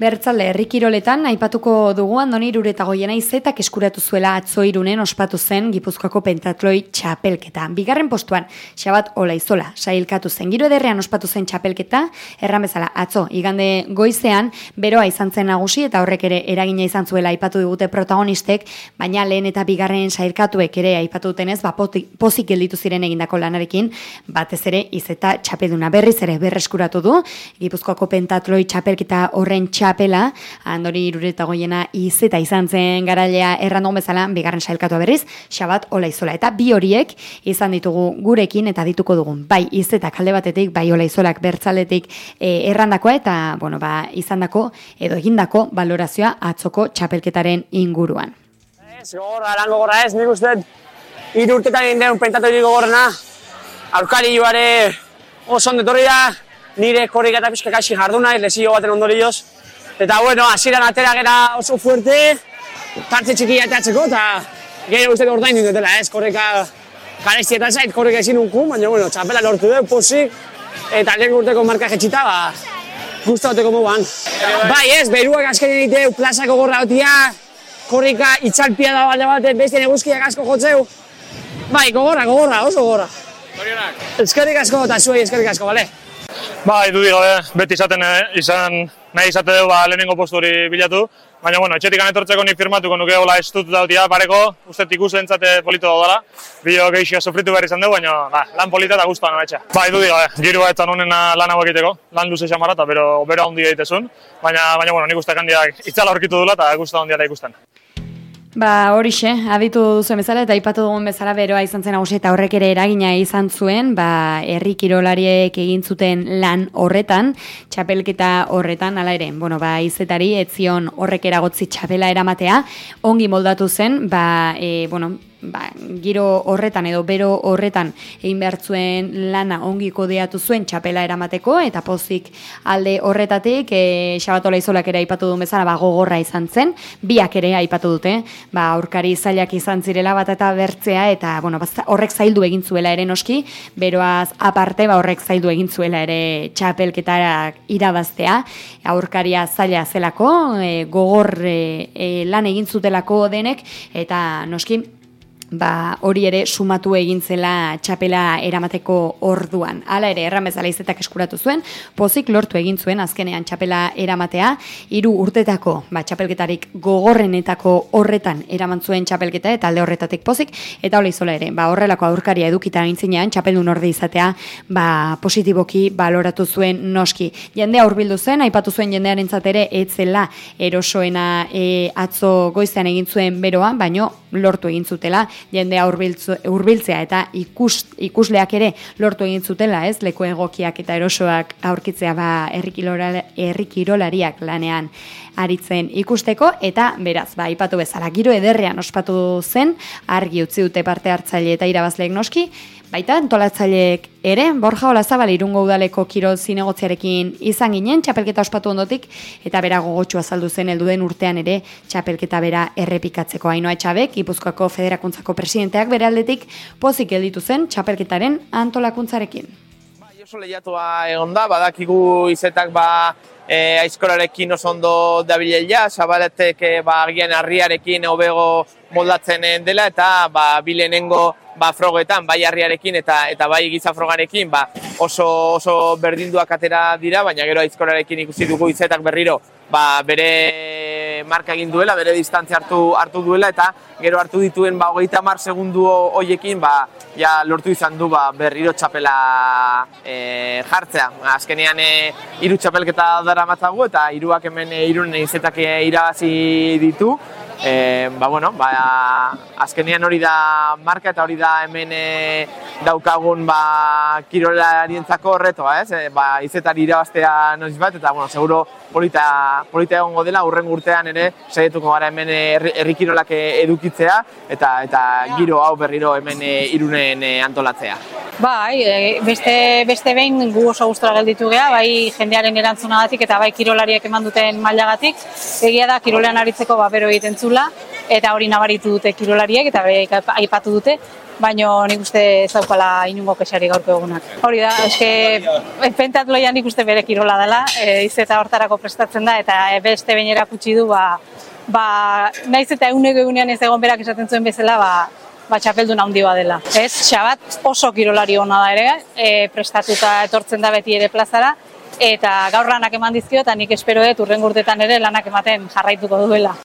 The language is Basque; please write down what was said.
Bertzale, herrikiroletan aipatuko dugu andoni irureta goiena izetak eskuratu zuela atzo irunen ospatu zen Gipuzkoako pentatloi txapelketa. Bigarren postuan, xabat ola izola, sailkatu zen. Giro ederrean ospatu zen txapelketa, erran bezala, atzo, igande goizean, beroa izan zen nagusi eta horrek ere eragina izan zuela aipatu digute protagonistek, baina lehen eta bigarren sailkatuek ere aipatu dutenez, ba, pozik gelditu ziren egindako lanarekin, batez ere izeta txapeduna berriz ere berreskuratu du, Gipuzkoako pentatloi txapelketa horren txapelketa txapela, andori irureta goiena izeta izan zen garailea errandon bezala, bigarren sailkatu berriz, xabat ola izola. Eta bi horiek izan ditugu gurekin eta dituko dugun. Bai izeta kalde batetik, bai ola izolak bertzaletik e, errandakoa eta bueno, ba, izan dako edo egindako valorazioa atzoko txapelketaren inguruan. Ez, gogorra, lan gogorra ez, nik uste, irurtetan den pentatu gogorrena, aurkari joare oso ondetorri da, nire korrik eta pixka kaixi jarduna, lezio baten ondorioz, Eta bueno, hasieran atera gera oso fuerte, partze txikia atatzeko, eta gero uste ordain dutela, ez, korreka garezti eta zait, korreka ezin unku, baina bueno, txapela lortu dut, posik, eta lehen urteko marka jetxita, ba, guzta hoteko moguan. Bai ez, beruak azken egiteu, plazako gorra hotia, korrika itxalpia da balde bat, beste neguzkiak asko jotzeu. Bai, gogorra, gogorra, oso gogorra. Eskerrik asko eta zuei eskerrik asko, bale? Bai, du digo, beti izaten eh, izan nahi izate dugu ba, lehenengo postu hori bilatu. Baina, bueno, etxetik anetortzeko nik firmatuko nuke hola estutu dautia pareko, uste tikus entzate polito daudela. Bio geixia sofritu behar izan dugu, baina ba, lan polita eta guztuan etxe. Ba, edu diga, eh, girua eta nonena lan hau egiteko, lan luze xamara eta bero, bero handi egitezun. Baina, baina, bueno, nik uste kandiak itzala horkitu dula eta guztu handia da ikusten. Ba, horixe, aditu duzu bezala eta ipatu dugun bezala beroa izan zen nagusi eta horrek ere eragina izan zuen, ba, herri kirolariek egin zuten lan horretan, txapelketa horretan, ala ere, bueno, ba, izetari, etzion horrek eragotzi txapela eramatea, ongi moldatu zen, ba, e, bueno, ba, giro horretan edo bero horretan egin behartzuen lana ongi kodeatu zuen txapela eramateko eta pozik alde horretatik e, xabatola izolak ere aipatu duen bezala ba, gogorra izan zen, biak ere aipatu dute, ba, aurkari zailak izan zirela bat eta bertzea eta bueno, horrek zaildu egin zuela ere noski, beroaz aparte ba, horrek zaildu egin zuela ere txapelketarak irabaztea, aurkaria zaila zelako, e, gogor e, lan egin zutelako denek eta noski ba, hori ere sumatu egin zela txapela eramateko orduan. Hala ere, erran bezala izetak eskuratu zuen, pozik lortu egin zuen azkenean txapela eramatea, hiru urtetako ba, txapelketarik gogorrenetako horretan eraman zuen txapelketa eta alde horretatik pozik, eta hola izola ere, ba, horrelako aurkaria edukita aintzinean, txapeldun orde izatea ba, positiboki baloratu zuen noski. Jendea hurbildu zen, aipatu zuen jendearen ere etzela erosoena e, atzo goizean egin zuen beroan, baino lortu egin zutela, jendea hurbiltzea eta ikus, ikusleak ere lortu egin zutela, ez? Leku egokiak eta erosoak aurkitzea ba herrikirolariak lanean aritzen ikusteko eta beraz, ba aipatu bezala giro ederrean ospatu zen, argi utzi dute parte hartzaile eta irabazleek noski, Baita, antolatzaileek ere, Borja Olazabal irungo udaleko kirol zinegotziarekin izan ginen, txapelketa ospatu ondotik, eta bera gogotxu azaldu zen elduden urtean ere, txapelketa bera errepikatzeko hainoa etxabek, Ipuzkoako Federakuntzako presidenteak bere aldetik, pozik gelditu zen txapelketaren antolakuntzarekin. Ba, Joso lehiatua egon da, badakigu izetak ba, e, aizkolarekin oso ondo dabilela, zabaletek e, ba, agian harriarekin hobego moldatzen dela, eta ba, bilenengo ba, frogetan, bai harriarekin eta eta bai giza frogarekin, ba, oso, oso berdinduak atera dira, baina gero aizkorarekin ikusi dugu izetak berriro, ba, bere marka egin duela, bere distantzia hartu, hartu duela, eta gero hartu dituen ba, hogeita mar segundu hoiekin, ba, ja, lortu izan du ba, berriro txapela e, jartzea. Azkenean e, iru txapelketa dara matzagu, eta iruak hemen e, irunen izetak irabazi ditu, e, ba, bueno, ba, azkenean hori da marka eta hori da hemen e, daukagun ba, kirolarientzako horretoa, ez? E, ba, izetari irabaztea noiz bat, eta, bueno, seguro polita, polita egongo dela, urren urtean ere, saietuko gara hemen herri kirolak edukitzea, eta eta giro hau berriro hemen irunen antolatzea. Bai, beste, beste behin gu oso gustora gelditu gea, bai jendearen erantzunagatik eta bai kirolariak eman duten mailagatik, egia da kirolean aritzeko ba, bero egiten zula, eta hori nabaritu dute kirolariek eta aipatu dute, baino nik uste ez daukala inungo kexari gaurko egunak. Hori da, eske pentatloia nik uste bere kirola dela, e, izeta hortarako prestatzen da, eta beste behin erakutsi du, ba, ba, naiz eta eguneko egunean ez egon berak esaten zuen bezala, ba, ba txapeldun handi dela. Ez, xabat oso kirolari hona da ere, e, prestatuta etortzen da beti ere plazara, eta gaur lanak eman dizkio, eta nik espero dut urren ere lanak ematen jarraituko duela.